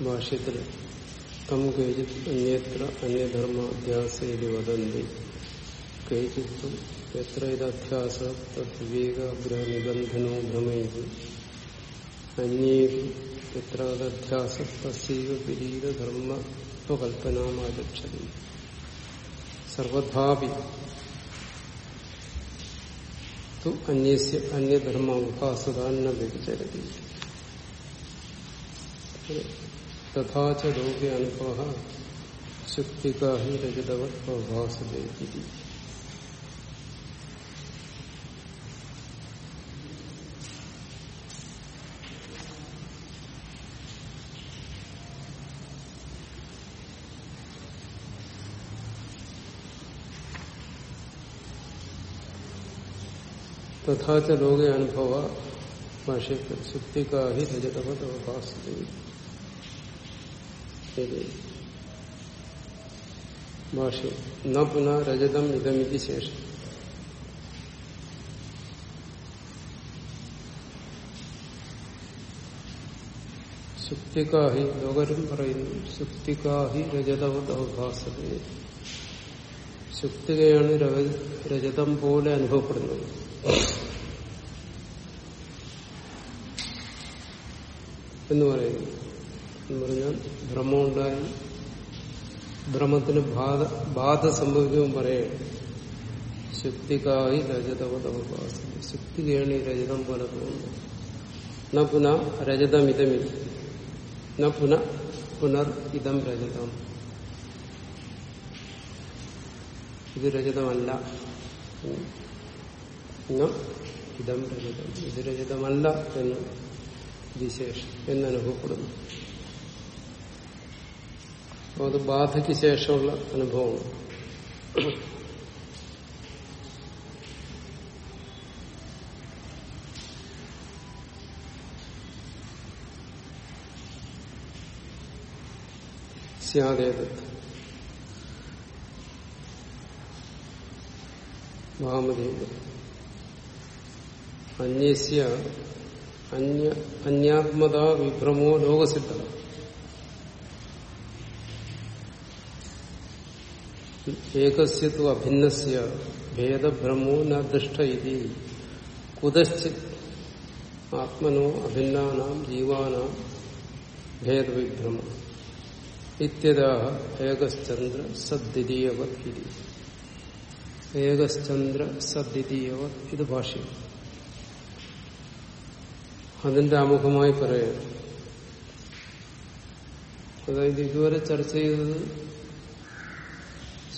ഭാഷ്യത്തിൽ തം കേജിത് അന്യത്ര അന്യധർമ്മ അധ്യാസയിൽ വദന്തി. കേജിത്വം എത്ര ഇതധ്യാസ? തദ്വിവേകാഗ്രഹ നിബന്ധനോ ഭ്രമയത് അന്യേതു എത്ര തദ്ധ്യാസ തസ്സൈവ വിപരീത ധർമ്മത്വകൽപ്പനാമാചക്ഷതി സർവഥാപി തു അന്യസ്യ അന്യധർമ്മ ഉപാസതാന്ന വ്യഭിചരതി. തഥാച ലോകെ അനുഭവ ശുക്തികാ ഹി രജതവത് ഭാസതേതി തഥാച ലോക അനുഭവ ഭാഷയ്ക്ക് സുക്തികാഹി ഹി ഭാഷ ന പുനഃ രജതം ഇതമിതി ശേഷം ശുക്തികാഹി ലോകരും പറയുന്നു ശുക്തികാഹി രജതവത് അവഭാസത ശുക്തികയാണ് രജതം പോലെ അനുഭവപ്പെടുന്നത് എന്ന് പറയുന്നു. എന്ന് പറഞ്ഞാൽ ഭ്രമമുണ്ടായി ഭ്രമത്തിന് ബാധ ബാധ സംഭവിക്കുമ്പോൾ പറയണം ശുക്തികായി രജതവതവഭാസം ശുക്തികയാണ് ഈ രജതം പോലെ തോന്നുന്നു. ന പുന രജതം ന പുന പുനർ ഇതം രജതം. ഇത് രജതമല്ല. ഇതം രചിതം ഇത് രചിതമല്ല എന്ന് വിശേഷം എന്നനുഭവപ്പെടുന്നു അപ്പോൾ അത് ബാധയ്ക്ക് ശേഷമുള്ള അനുഭവമാണ്. സ്യാദേത്. ഭാമതി അന്യസ്യ അന്യ അന്യാത്മത വിഭ്രമോ ലോകസിദ്ധ. ഏകസ്യത്വ അഭിന്നസ്യ ഭേദഭ്രമോ നദൃഷ്ട ദൃഷ്ട ഇതി. കുതശ്ചിത് ആത്മനോ അഭിന്നാനാം ജീവാനാം ഭേദവിഭ്രമം. ഇത്യതാഹ ഏകശ്ചന്ദ്ര സദ്വിതീയവത് ഇതി. ഏകശ്ചന്ദ്ര സദ്വിതീയവത് ഇത് ഭാഷ്യം. അതിന്റെ ആമുഖമായി പറയാം. അതായത് ഇതുവരെ ചർച്ച ചെയ്തത്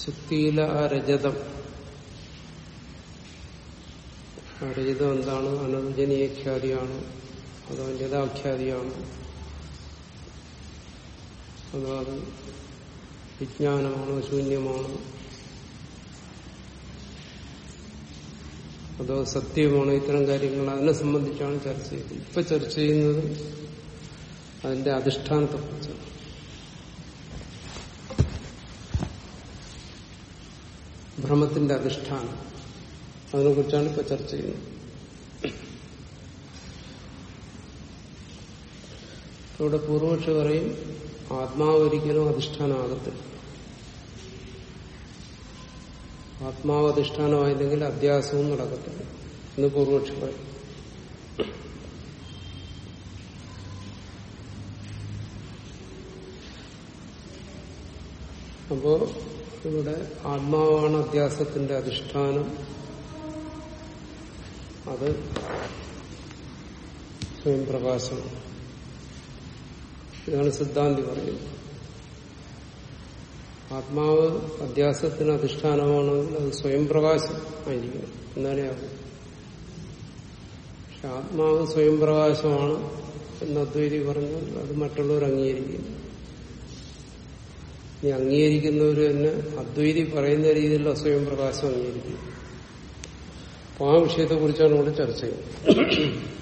ശുക്തിയിലെ ആ രജതം. ആ രജതം എന്താണ്? അനർജനീയഖ്യാതിയാണ് അതോ ജതാഖ്യാതിയാണ് അതോ അത് വിജ്ഞാനമാണോ ശൂന്യമാണോ. അതോ സത്യമാണോ ഇത്തരം കാര്യങ്ങൾ അതിനെ സംബന്ധിച്ചാണ് ചർച്ച ചെയ്യുന്നത് ഇപ്പൊ ചർച്ച ചെയ്യുന്നത് അതിന്റെ അധിഷ്ഠാനത്തെക്കുറിച്ചാണ് ഭ്രമത്തിന്റെ അധിഷ്ഠാനം. അതിനെക്കുറിച്ചാണ് ഇപ്പൊ ചർച്ച ചെയ്യുന്നത്. ഇവിടെ പൂർവക്ഷ പറയും ആത്മാവ് ഒരിക്കലും അധിഷ്ഠാനമാകത്തില്ല. ആത്മാവ് അധിഷ്ഠാനമായില്ലെങ്കിൽ അധ്യാസവും നടക്കത്തില്ല. എന്ന് പൂർവക്ഷി പറയും അപ്പോ ഇവിടെ ആത്മാവാണ് അധ്യാസത്തിന്റെ അധിഷ്ഠാനം. അത് സ്വയം പ്രകാശമാണ് ഇതാണ് സിദ്ധാന്തി പറയുന്നത്. ആത്മാവ് അധ്യാസത്തിന് അധിഷ്ഠാനമാണെങ്കിൽ അത് സ്വയം പ്രകാശം ആയിരിക്കും. എന്നാലേ ആകും പക്ഷെ ആത്മാവ് സ്വയം പ്രകാശമാണ് എന്ന് അദ്വൈതി പറഞ്ഞാൽ അത് മറ്റുള്ളവർ അംഗീകരിക്കുന്നു. ഈ അംഗീകരിക്കുന്നവർ തന്നെ അദ്വൈതി പറയുന്ന രീതിയിലുള്ള സ്വയം പ്രകാശം അംഗീകരിക്കും അപ്പൊ ആ വിഷയത്തെ കുറിച്ചാണ് ഇവിടെ ചർച്ച ചെയ്യുന്നത്.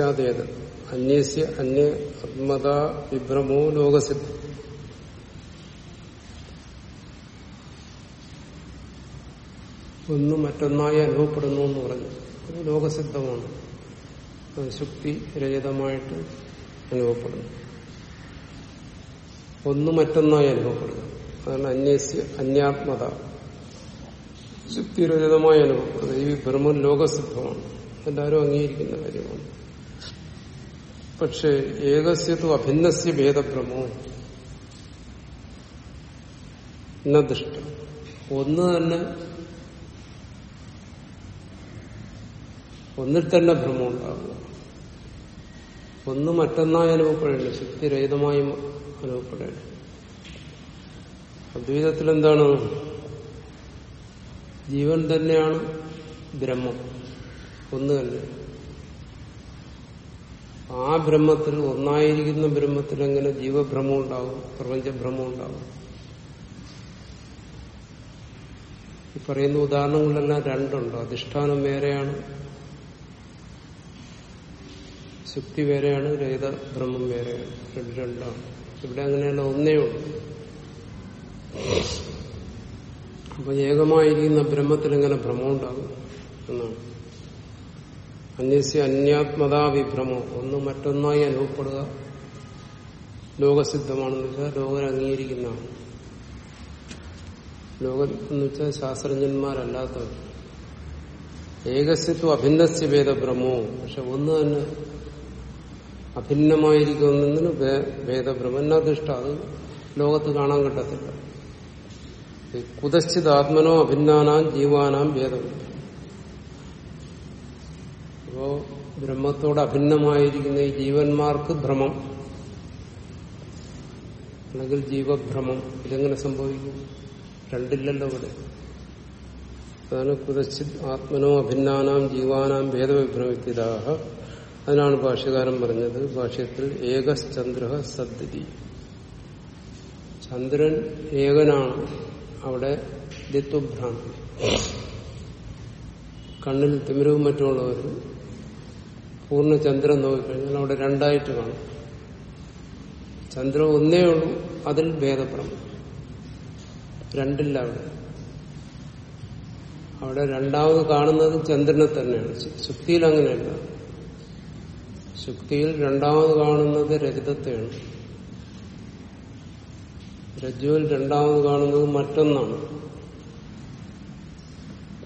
സ്യാദേത് അന്യസ്യ അന്യ ആത്മത വിഭ്രമോ ലോകസിദ്ധം. ഒന്ന് മറ്റൊന്നായി അനുഭവപ്പെടുന്നു എന്ന് പറഞ്ഞു. അത് ലോകസിദ്ധമാണ്. ശുക്തി രഹിതമായിട്ട് അനുഭവപ്പെടുന്നു. ഒന്ന് മറ്റൊന്നായി അനുഭവപ്പെടുന്നു. അതാണ് അന്യസ്യ അന്യാത്മത. ശുക്തിരഹിതമായി അനുഭവപ്പെടുന്നത് ഈ ബ്രഹ്മൻ ലോകസിദ്ധമാണ്. എല്ലാവരും അംഗീകരിക്കുന്ന കാര്യമാണ്. പക്ഷെ ഏകസ്യത്തു അഭിന്നസ്യ ഭേദഭ്രമോ ദൃഷ്ടം. ഒന്ന് തന്നെ ഒന്നിൽ തന്നെ ഭ്രമം ഉണ്ടാകുക ഒന്ന് മറ്റൊന്നായി അനുഭവപ്പെടേണ്ട ശക്തിരഹിതമായും അനുഭവപ്പെടേണ്ട. അദ്വൈതത്തിൽ എന്താണ് ജീവൻ തന്നെയാണ് ബ്രഹ്മം. ഒന്ന് തന്നെ. ആ ബ്രഹ്മത്തിൽ ഒന്നായിരിക്കുന്ന ബ്രഹ്മത്തിൽ എങ്ങനെ ജീവഭ്രമം ഉണ്ടാവും? പ്രപഞ്ചഭ്രമം ഉണ്ടാവും. ഈ പറയുന്ന ഉദാഹരണങ്ങളെല്ലാം രണ്ടുണ്ട്. അധിഷ്ഠാനം വേറെയാണ്. ശുക്തി വേറെയാണ്. രഹിത ബ്രഹ്മം വേറെയാണ്. രണ്ട് രണ്ടാണ്. ഇവിടെ അങ്ങനെയല്ല. ഒന്നേ ഉള്ളൂ. അപ്പൊ ഏകമായിരിക്കുന്ന ബ്രഹ്മത്തിൽ എങ്ങനെ ഭ്രമം ഉണ്ടാകും? എന്നാണ്. അന്യസ്യ അന്യാത്മതാ വിഭ്രമോ ഒന്ന് മറ്റൊന്നായി അനുഭവപ്പെടുക. ലോകസിദ്ധമാണെന്ന് വെച്ചാൽ ലോകൻ അംഗീകരിക്കുന്നതാണ്. ലോകം എന്ന് വെച്ചാൽ ശാസ്ത്രജ്ഞന്മാരല്ലാത്തവർ. ഏകസ്യത്വ അഭിന്നസ്യ ഭേദഭ്രമോ. പക്ഷെ ഒന്ന് തന്നെ അഭിന്നമായിരിക്കുന്നതിന് ഭേദബ്രഹ്മന്നധിഷ്ഠ അത് ലോകത്ത് കാണാൻ കിട്ടത്തില്ല. കുതശ്ചിത് ആത്മനോ അഭിന്നാനാം ജീവാനാം ഭേദമില്ല അപ്പോ ബ്രഹ്മത്തോട് അഭിന്നമായിരിക്കുന്ന ഈ ജീവന്മാർക്ക് ഭ്രമം. അല്ലെങ്കിൽ ജീവഭ്രമം. ഇതെങ്ങനെ സംഭവിക്കും? രണ്ടില്ലല്ലോ ഇവിടെ. അതാണ് കുതച്ചിത് ആത്മനോ അഭിന്നാനാം ജീവാനാം ഭേദവിഭ്രമിക്കതാഹ അതിനാണ് ഭാഷ്യകാരൻ പറഞ്ഞത്. ഭാഷ്യത്തിൽ ഏകശ്ചന്ദ്ര സദ്ധി ചന്ദ്രൻ ഏകനാണ്. അവിടെ ദിത്വഭ്രാന്തി. കണ്ണിൽ തിമിരവും മറ്റുമുള്ളവർ പൂർണ ചന്ദ്രൻ നോക്കിക്കഴിഞ്ഞാൽ അവിടെ രണ്ടായിട്ട് കാണും. ചന്ദ്രൻ ഒന്നേ ഉള്ളൂ അതിൽ ഭേദപ്രമം. രണ്ടില്ല അവിടെ. അവിടെ രണ്ടാമത് കാണുന്നത് ചന്ദ്രനെ തന്നെയാണ്. ശുക്തിയിൽ അങ്ങനെയല്ല. ശുക്തിയിൽ രണ്ടാമത് കാണുന്നത് രജതത്തെയാണ്. രജ്ജുവിൽ രണ്ടാമത് കാണുന്നത് മറ്റൊന്നാണ്.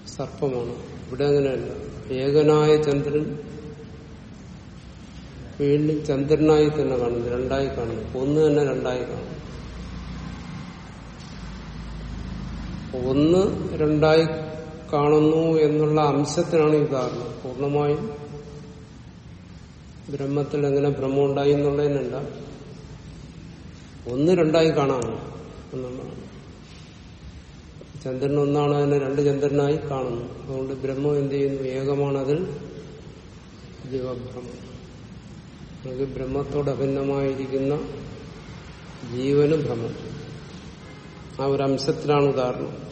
സർപ്പമാണ്. ഇവിടെ അങ്ങനെയല്ല. ഏകനായ ചന്ദ്രൻ വീണ്ടും ചന്ദ്രനായി തന്നെ കാണുന്നു രണ്ടായി കാണുന്നു ഒന്ന് തന്നെ രണ്ടായി കാണുന്നു. ഒന്ന് രണ്ടായി കാണുന്നു എന്നുള്ള അംശത്തിനാണ് ഈ കാരണം പൂർണമായും ബ്രഹ്മത്തിൽ എങ്ങനെ ഭ്രമം ഉണ്ടായി എന്നുള്ളതിനല്ല. ഒന്ന് രണ്ടായി കാണാമോ എന്നുള്ളതാണ്. ചന്ദ്രൻ ഒന്നാണ് അതിനെ രണ്ട് ചന്ദ്രനായി കാണുന്നു. അതുകൊണ്ട് ബ്രഹ്മം എന്ത് ചെയ്യുന്നു? ഏകമാണ് അതിൽ അല്ലെങ്കിൽ ബ്രഹ്മത്തോട് അഭിന്നമായിരിക്കുന്ന ജീവന് ഭ്രമം. ആ ഒരു അംശത്തിലാണ് ഉദാഹരണം.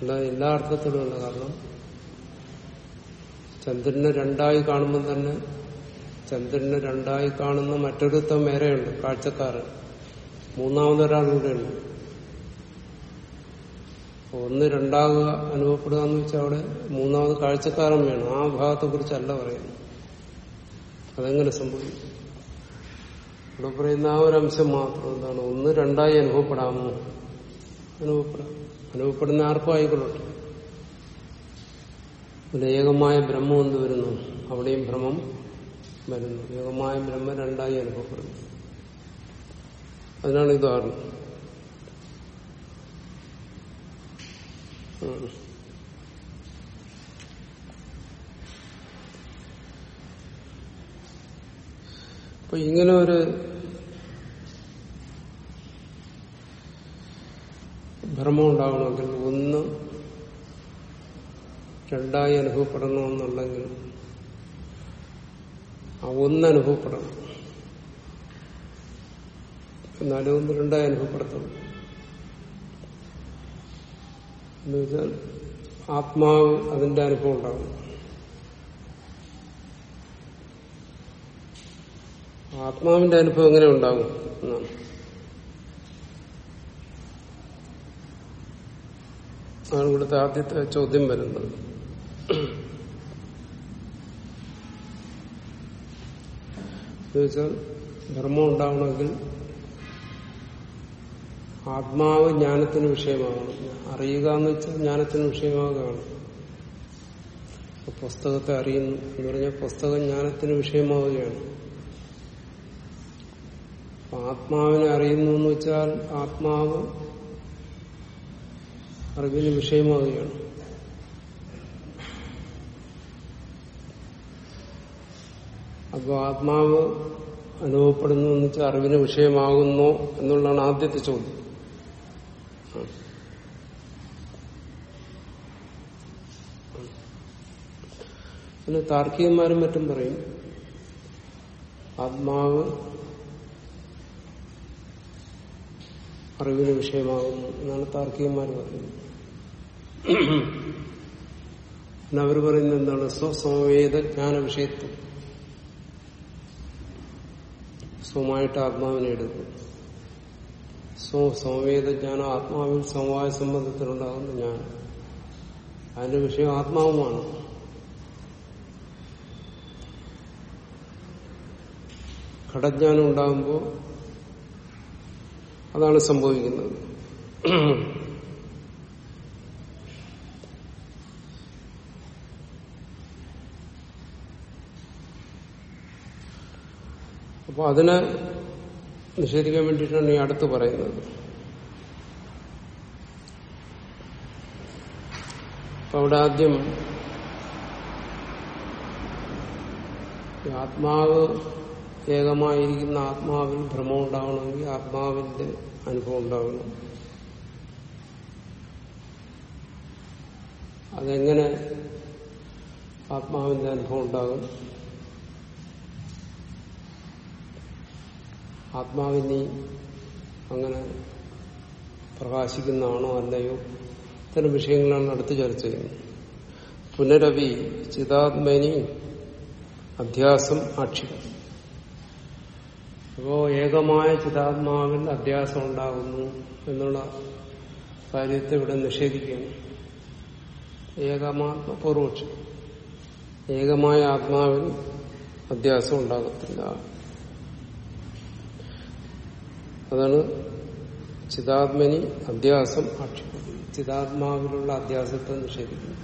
അല്ലാതെ എല്ലാ അർത്ഥത്തിലുമല്ല കാരണം. ചന്ദ്രനെ രണ്ടായി കാണുമ്പോൾ തന്നെ ചന്ദ്രനെ രണ്ടായി കാണുന്ന മറ്റൊരുത്തം വേറെയുണ്ട് കാഴ്ചക്കാരൻ. മൂന്നാമതൊരാളുകൂടെയുണ്ട് ഒന്ന് രണ്ടാവുക അനുഭവപ്പെടുക എന്ന് വെച്ചാൽ അവിടെ മൂന്നാമത് കാഴ്ചക്കാരൻ വേണം. ആ ഭാഗത്തെ കുറിച്ചല്ല പറയുന്നത്. അതെങ്ങനെ സംഭവിക്കും? ഇവിടെ പറയുന്ന ആ ഒരു അംശം മാത്രം എന്താണ്? ഒന്ന് രണ്ടായി അനുഭവപ്പെടാമോ? അനുഭവപ്പെടാം. അനുഭവപ്പെടുന്ന ആർക്കും ആയിക്കൊള്ളട്ടെ. ഏകമായ ബ്രഹ്മം എന്ത് വരുന്നു? അവിടെയും ഭ്രമം വരുന്നു. ഏകമായ ബ്രഹ്മം രണ്ടായി അനുഭവപ്പെടുന്നു. അതിനാണ് ഉദാഹരണം. അപ്പൊ ഇങ്ങനെ ഒരു ഭ്രമം ഉണ്ടാകണമെങ്കിൽ ഒന്ന് രണ്ടായി അനുഭവപ്പെടണമെന്നുണ്ടെങ്കിൽ ആ ഒന്ന് അനുഭവപ്പെടണം. എന്നാലും ഒന്ന് രണ്ടായി അനുഭവപ്പെടുത്തണം എന്ന് വെച്ചാൽ ആത്മാവ് അതിന്റെ അനുഭവം ഉണ്ടാകും. ആത്മാവിന്റെ അനുഭവം എങ്ങനെ ഉണ്ടാകും എന്നാണ്. ആണ് ഇവിടുത്തെ ആദ്യത്തെ ചോദ്യം വരുന്നത്. എന്നുവെച്ചാൽ ധർമ്മം ഉണ്ടാവണമെങ്കിൽ ആത്മാവ് ജ്ഞാനത്തിന് വിഷയമാകണം. അറിയുക എന്ന് വെച്ചാൽ ജ്ഞാനത്തിന് വിഷയമാകുകയാണ് പുസ്തകത്തെ അറിയുന്നു എന്ന് പറഞ്ഞാൽ പുസ്തകം ജ്ഞാനത്തിന് വിഷയമാവുകയാണ്. ആത്മാവിനെ അറിയുന്നു എന്ന് വെച്ചാൽ ആത്മാവ് അറിവിന് വിഷയമാവുകയാണ്. അപ്പോൾ ആത്മാവ് അനുഭവപ്പെടുന്നു എന്ന് വെച്ചാൽ അറിവിന് വിഷയമാകുന്നു എന്നുള്ളതാണ് ആദ്യത്തെ ചോദ്യം. പിന്നെ താർക്കികന്മാരും മറ്റും പറയും ആത്മാവ് അറിവിന് വിഷയമാകുന്നു എന്നാണ് താർക്കികന്മാർ പറയുന്നത്. പിന്നെ അവർ പറയുന്നത് എന്താണ്? സ്വസമവേദ ജ്ഞാന വിഷയത്വം സ്വമായിട്ട് ആത്മാവിനെ എടുക്കും സ്വ സമവേദ ജ്ഞാനം ആത്മാവിൽ സമവായ സംബന്ധത്തിലുണ്ടാകുന്ന ജ്ഞാനം. അതിന്റെ വിഷയം ആത്മാവുമാണ്. ഘടജ്ഞാനം ഉണ്ടാകുമ്പോൾ അതാണ് സംഭവിക്കുന്നത്. അപ്പൊ അതിനെ നിഷേധിക്കാൻ വേണ്ടിയിട്ടാണ് ഈ അടുത്ത് പറയുന്നത്. അവിടെ ആദ്യം ആത്മാവ് ഏകമായിരിക്കുന്ന ആത്മാവിൽ ഭ്രമം ഉണ്ടാവണമെങ്കിൽ ആത്മാവിന്റെ അനുഭവം ഉണ്ടാവണം. അതെങ്ങനെ ആത്മാവിന്റെ അനുഭവം ഉണ്ടാകും? ആത്മാവിനെ അങ്ങനെ പ്രകാശിക്കുന്നതാണോ അല്ലയോ? ഇത്തരം വിഷയങ്ങളാണ് അടുത്ത് ചർച്ച ചെയ്യുന്നത്. പുനരവി ചിതാത്മനി അധ്യാസം ആക്ഷികം. അപ്പോ ഏകമായ ചിതാത്മാവിൽ അധ്യാസം ഉണ്ടാകുന്നു എന്നുള്ള കാര്യത്തെ ഇവിടെ നിഷേധിക്കുന്നു ഏകമാത്മ പൂർവക്ഷം ഏകമായ ആത്മാവിൽ അധ്യാസം ഉണ്ടാകത്തില്ല. അതാണ് ചിതാത്മനി അധ്യാസം ആക്ഷേപിക്കുന്നത് ചിതാത്മാവിലുള്ള അധ്യാസത്തെ നിഷേധിക്കുന്നു.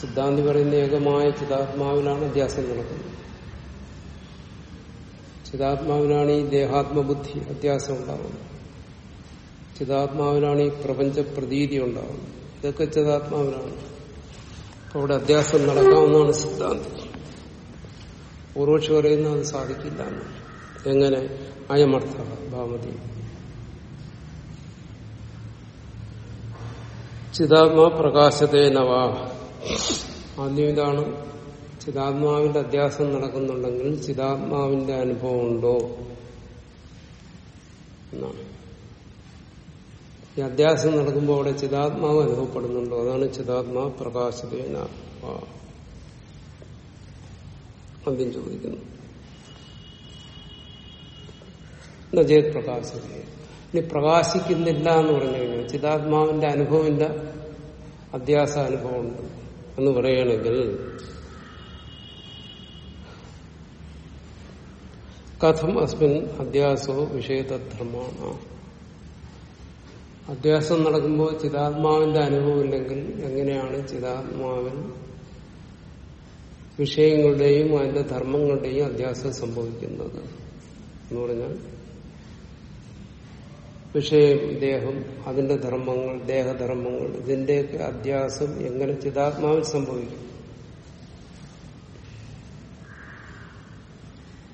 സിദ്ധാന്തി പറയുന്ന ഏകമായ ചിതാത്മാവിലാണ് അധ്യാസം നടക്കുന്നത്. ചിതാത്മാവിനാണ് ഈ ദേഹാത്മബുദ്ധി അധ്യാസം ഉണ്ടാവുന്നത്. ചിതാത്മാവിനാണ് ഈ പ്രപഞ്ച പ്രതീതി ഉണ്ടാകുന്നത് ഇതൊക്കെ ചിതാത്മാവിനാണ്. അവിടെ അധ്യാസം നടക്കാവുന്നതാണ് സിദ്ധാന്തം. പൂർവക്ഷി പറയുന്ന അത് സാധിക്കില്ല. എങ്ങനെ? അയമർത്ഥ ഭാവതി. ചിതാത്മാ പ്രകാശതേനവ ആദ്യം ഇതാണ്. ചിതാത്മാവിന്റെ അധ്യാസം നടക്കുന്നുണ്ടെങ്കിൽ ചിതാത്മാവിന്റെ അനുഭവം ഉണ്ടോ? എന്നാണ്. ഈ അധ്യാസം നടക്കുമ്പോൾ അവിടെ ചിതാത്മാവ് അനുഭവപ്പെടുന്നുണ്ടോ? അതാണ് ചിതാത്മാ പ്രകാശതേന ആദ്യം ചോദിക്കുന്നു. നജേത് പ്രകാശത. ഇനി പ്രകാശിക്കുന്നില്ല എന്ന് പറഞ്ഞു കഴിഞ്ഞാൽ ചിതാത്മാവിന്റെ അനുഭവമില്ല അധ്യാസ അനുഭവമുണ്ട് എന്ന് പറയുകയാണെങ്കിൽ കഥം അസ്മിൻ അധ്യാസോ വിഷയതധർമ്മമാണ് അധ്യാസം നടക്കുമ്പോൾ ചിതാത്മാവിന്റെ അനുഭവമില്ലെങ്കിൽ എങ്ങനെയാണ് ചിതാത്മാവിൽ വിഷയങ്ങളുടെയും അതിന്റെ ധർമ്മങ്ങളുടെയും അധ്യാസം സംഭവിക്കുന്നത് എന്ന് പറഞ്ഞാൽ വിഷയം ദേഹം അതിന്റെ ധർമ്മങ്ങൾ ദേഹധർമ്മങ്ങൾ ഇതിന്റെയൊക്കെ അധ്യാസം എങ്ങനെ ചിതാത്മാവിൽ സംഭവിക്കും?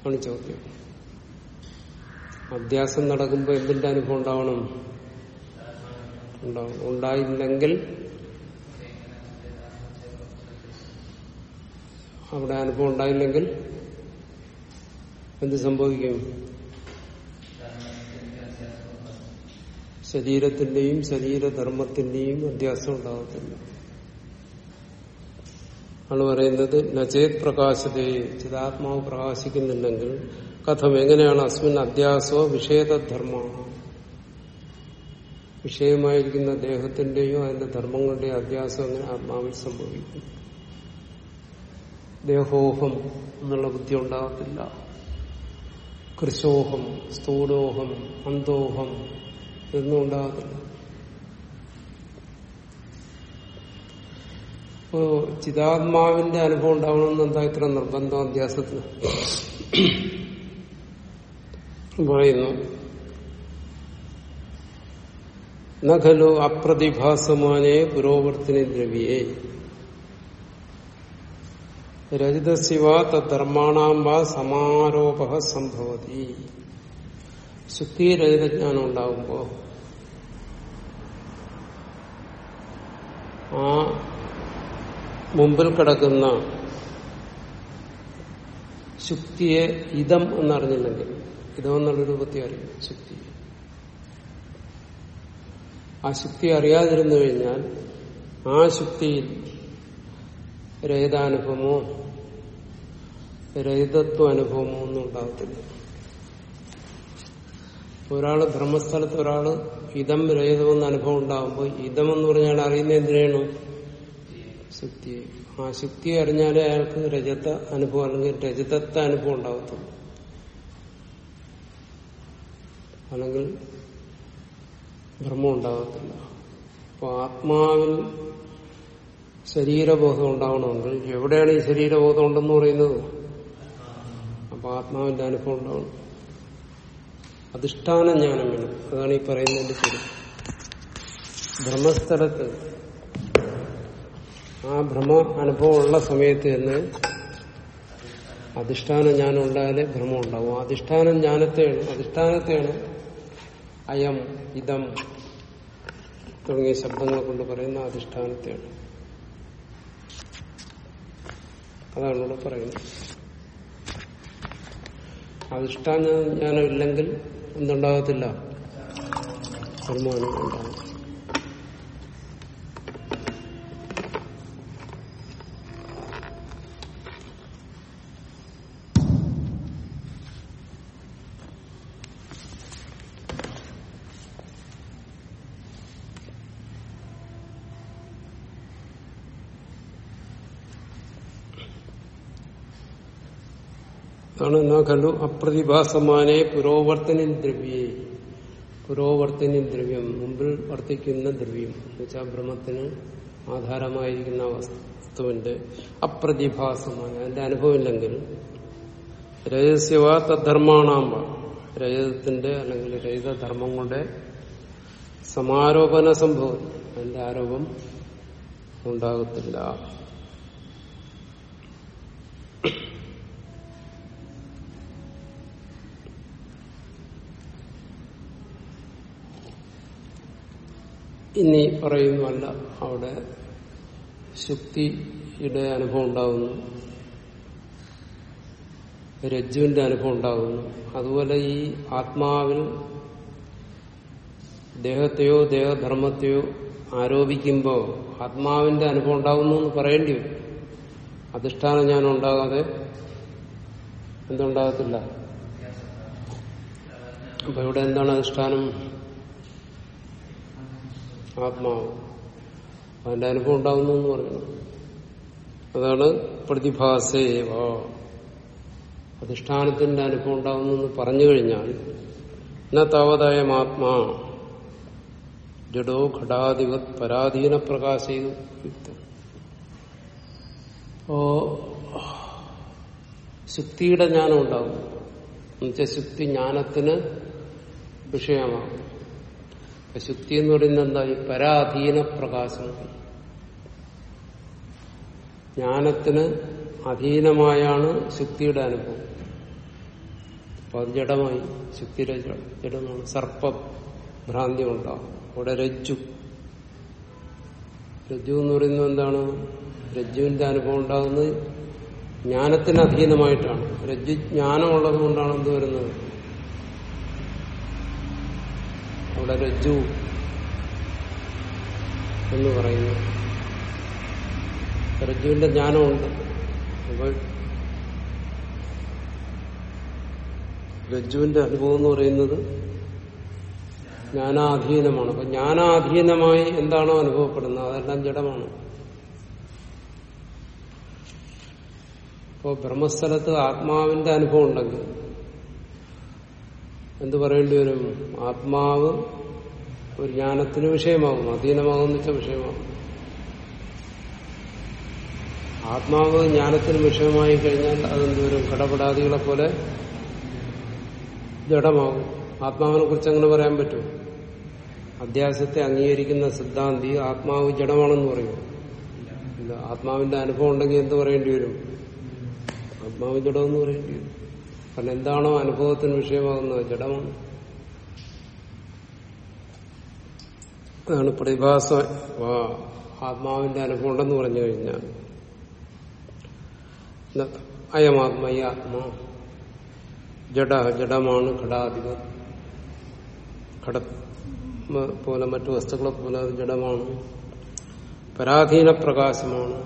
ആണ് ചോദ്യം. അധ്യാസം നടക്കുമ്പോൾ എന്തിന്റെ അനുഭവം ഉണ്ടാവണം? ഉണ്ടാവണം ഉണ്ടായില്ലെങ്കിൽ അവിടെ അനുഭവം ഉണ്ടായില്ലെങ്കിൽ എന്ത് സംഭവിക്കും? ശരീരത്തിന്റെയും ശരീരധർമ്മത്തിന്റെയും അധ്യാസം ഉണ്ടാകത്തില്ല. ആണ് പറയുന്നത് നചേത് പ്രകാശത്തെ ചിതാത്മാവ് പ്രകാശിക്കുന്നുണ്ടെങ്കിൽ കഥം എങ്ങനെയാണ് അസ്മിൻ അധ്യാസോ വിഷയധർമ്മമാണ് വിഷയമായിരിക്കുന്ന ദേഹത്തിന്റെയോ അതിന്റെ ധർമ്മങ്ങളുടെയോ അധ്യാസം അങ്ങനെ ആത്മാവിൽ സംഭവിക്കും? ദേഹോഹം എന്നുള്ള ബുദ്ധി ഉണ്ടാകത്തില്ല. കൃശോഹം സ്ഥൂലോഹം അന്തോഹം ഇതൊന്നും ഉണ്ടാകത്തില്ല ഇപ്പോ ചിതാത്മാവിന്റെ അനുഭവം ഉണ്ടാവണമെന്ന് എന്താ ഇത്ര നിർബന്ധം അധ്യാസത്തിന്? പറയുന്നു നഖലു അപ്രതിഭാസമാനെ പുരോവർത്തിനി ദ്രവ്യേ. രജിതശിവ തദ്ധർമാണാം വാ സമാരോപ സംഭവതി. ശുദ്ധി ഉണ്ടാകുമ്പോൾ ഉണ്ടാകുമ്പോ ആ മുമ്പിൽ കിടക്കുന്ന ശുക്തിയെ ഇതം എന്നറിഞ്ഞില്ലെങ്കിൽ ഇതമെന്നുള്ള രൂപത്തെ അറിയും ശുക്തി. ആ ശുക്തി അറിയാതിരുന്നു കഴിഞ്ഞാൽ ആ ശുക്തിയിൽ രഹിതാനുഭവമോ രഹിതത്വ അനുഭവമോ ഒന്നും ഉണ്ടാകത്തില്ല. ഒരാൾ ബ്രഹ്മസ്ഥലത്ത് ഒരാൾ ഇതം രഹിതമെന്ന അനുഭവം ഉണ്ടാകുമ്പോൾ ഇതം എന്ന് പറഞ്ഞാൽ അറിയുന്ന എന്തിനാണ് ശുക്തിയെ. ആ ശക്തി അറിഞ്ഞാലേ അയാൾക്ക് രജത അനുഭവം അല്ലെങ്കിൽ രജതത്വ അനുഭവം ഉണ്ടാകത്തുള്ളൂ അല്ലെങ്കിൽ ബ്രഹ്മം ഉണ്ടാകത്തില്ല അപ്പൊ ആത്മാവിൽ ശരീരബോധം ഉണ്ടാവണമെങ്കിൽ എവിടെയാണ് ഈ ശരീരബോധം ഉണ്ടെന്ന് പറയുന്നത്? അപ്പൊ ആത്മാവിന്റെ അനുഭവം ഉണ്ടാവണം. അധിഷ്ഠാന ജ്ഞാനം വേണം. അതാണ് ഈ പറയുന്നതിന്റെ ശരി. ബ്രഹ്മസ്ഥലത്ത് ആ ഭ്രമ അനുഭവം ഉള്ള സമയത്ത് തന്നെ അധിഷ്ഠാന ജ്ഞാനം ഉണ്ടായാലേ ഭ്രമം ഉണ്ടാവും. അധിഷ്ഠാന ജ്ഞാനത്തെയാണ് അധിഷ്ഠാനത്തെയാണ് അയം ഇതം തുടങ്ങിയ ശബ്ദങ്ങളെ കൊണ്ട് പറയുന്ന അധിഷ്ഠാനത്തെയാണ്. അതാണ് ഇവിടെ പറയുന്നത്. അധിഷ്ഠാന ജ്ഞാനം ഇല്ലെങ്കിൽ എന്തുണ്ടാകത്തില്ല നിർമ്മാണം ഖലു അപ്രതിഭാസമാനെ പുരോവർത്തനിൽ ദ്രവ്യേ പുരോവർത്തനിൽ ദ്രവ്യം മുമ്പിൽ വർത്തിക്കുന്ന ദ്രവ്യം എന്നുവെച്ചാൽ ബ്രഹ്മത്തിന് ആധാരമായിരിക്കുന്ന വസ്തുവിന്റെ അപ്രതിഭാസമായ അതിന്റെ അനുഭവമില്ലെങ്കിൽ. രജസ്യവ തദ്ധർമാണാമ്പ രജതത്തിന്റെ അല്ലെങ്കിൽ രജതധർമ്മങ്ങളുടെ സമാരോപണ സംഭവം. അതിന്റെ ആരോപം ഉണ്ടാകത്തില്ല. ഇനി പറയുന്നല്ല അവിടെ ശുക്തിയുടെ അനുഭവം ഉണ്ടാകുന്നു രജ്ജുവിന്റെ അനുഭവം ഉണ്ടാകുന്നു അതുപോലെ ഈ ആത്മാവിൽ ദേഹത്തെയോ ദേഹധർമ്മത്തെയോ ആരോപിക്കുമ്പോൾ ആത്മാവിന്റെ അനുഭവം ഉണ്ടാകുന്നു എന്ന് പറയേണ്ടി വരും. അധിഷ്ഠാനം ഞാൻ ഉണ്ടാകാതെ എന്തുണ്ടാകത്തില്ല? അപ്പൊ ഇവിടെ എന്താണ് അധിഷ്ഠാനം? ആത്മാവ് അതിന്റെ അനുഭവം ഉണ്ടാകുന്നു എന്ന് പറയുന്നു. അതാണ് പ്രതിഭാസേവ അധിഷ്ഠാനത്തിന്റെ അനുഭവം ഉണ്ടാകുന്നു എന്ന് പറഞ്ഞു കഴിഞ്ഞാൽ എന്ന താവതായം ആത്മാ. ജഡോ ഘടാധിപത് പരാധീന പ്രകാശയുക്തം ഓ ശുക്തിയുടെ ജ്ഞാനം ഉണ്ടാകും എന്നുവെച്ചാൽ ശുക്തി ജ്ഞാനത്തിന് വിഷയമാകും ശുക്തി എന്ന് പറയുന്നത് എന്താ ഈ പരാധീന പ്രകാശം. ജ്ഞാനത്തിന് അധീനമായാണ് ശുദ്ധിയുടെ അനുഭവം. അപ്പൊ അത് ജഡമായി. ശുദ്ധിയുടെ ജഡമാണ്. സർപ്പ ഭ്രാന്തി ഉണ്ടാവും അവിടെ രജ്ജു. രജ്ജു എന്ന് പറയുന്നത് എന്താണ്? രജ്ജുവിന്റെ അനുഭവം ഉണ്ടാകുന്നത് ജ്ഞാനത്തിന് അധീനമായിട്ടാണ്. രജ്ജു ജ്ഞാനമുള്ളത് കൊണ്ടാണ് എന്ത് വരുന്നത്? അവിടെ രജ്ജു എന്ന് പറയുന്നു. രജ്ജുവിന്റെ ജ്ഞാനമുണ്ട്. അപ്പോൾ രജ്ജുവിന്റെ അനുഭവം എന്ന് പറയുന്നത് ജ്ഞാനാധീനമാണ്. അപ്പൊ ജ്ഞാനാധീനമായി എന്താണോ അനുഭവപ്പെടുന്നത്? അതെല്ലാം ജഡമാണ്. ഇപ്പോ ബ്രഹ്മസ്ഥലത്ത് ആത്മാവിന്റെ അനുഭവം ഉണ്ടെങ്കിൽ എന്ത് പറയേണ്ടി വരും? ആത്മാവ് ഒരു ജ്ഞാനത്തിന് വിഷയമാകും അധീനമാകുന്ന വെച്ച വിഷയമാകും ആത്മാവ് ജ്ഞാനത്തിന് വിഷയമായി കഴിഞ്ഞാൽ അതെന്ത് വരും? കടപടാദികളെ പോലെ ജഡമാകും ആത്മാവിനെ കുറിച്ച് അങ്ങനെ പറയാൻ പറ്റും. അധ്യാസത്തെ അംഗീകരിക്കുന്ന സിദ്ധാന്തി ആത്മാവ് ജഡമാണെന്ന് പറയും. ആത്മാവിന്റെ അനുഭവം ഉണ്ടെങ്കിൽ എന്ത് പറയേണ്ടി വരും? ആത്മാവ് ജഡമെന്ന് പറയേണ്ടി വരും. കാരണം എന്താണോ അനുഭവത്തിന് വിഷയമാകുന്നത് ജഡമാണ് അതാണ് പ്രതിഭാസ ആത്മാവിന്റെ അനുഭവം ഉണ്ടെന്ന് പറഞ്ഞു കഴിഞ്ഞാൽ. അയമാത്മ ഈ ആത്മാ. ജഡ ജഡമാണ് ഘടാധിപ. ഘട പോലെ മറ്റു വസ്തുക്കളെ പോലെ അത് ജഡമാണ്. പരാധീന പ്രകാശമാണ്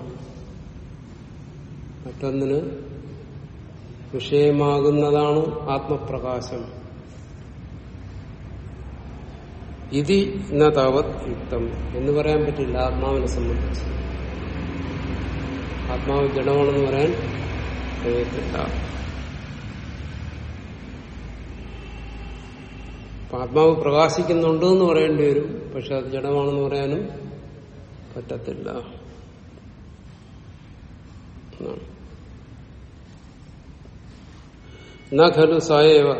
മറ്റൊന്നിന് വിഷയമാകുന്നതാണ് ആത്മപ്രകാശം. ഇതി താവത് യുക്തം എന്ന് പറയാൻ പറ്റില്ല ആത്മാവിനെ സംബന്ധിച്ച്. ആത്മാവ് ജഡമാണെന്ന് പറയാൻ കഴിയത്തില്ല ആത്മാവ് പ്രകാശിക്കുന്നുണ്ട് എന്ന് പറയേണ്ടി വരും പക്ഷെ അത് ജഡമാണെന്ന് പറയാനും പറ്റത്തില്ല. എന്നാണ്. ന സയവ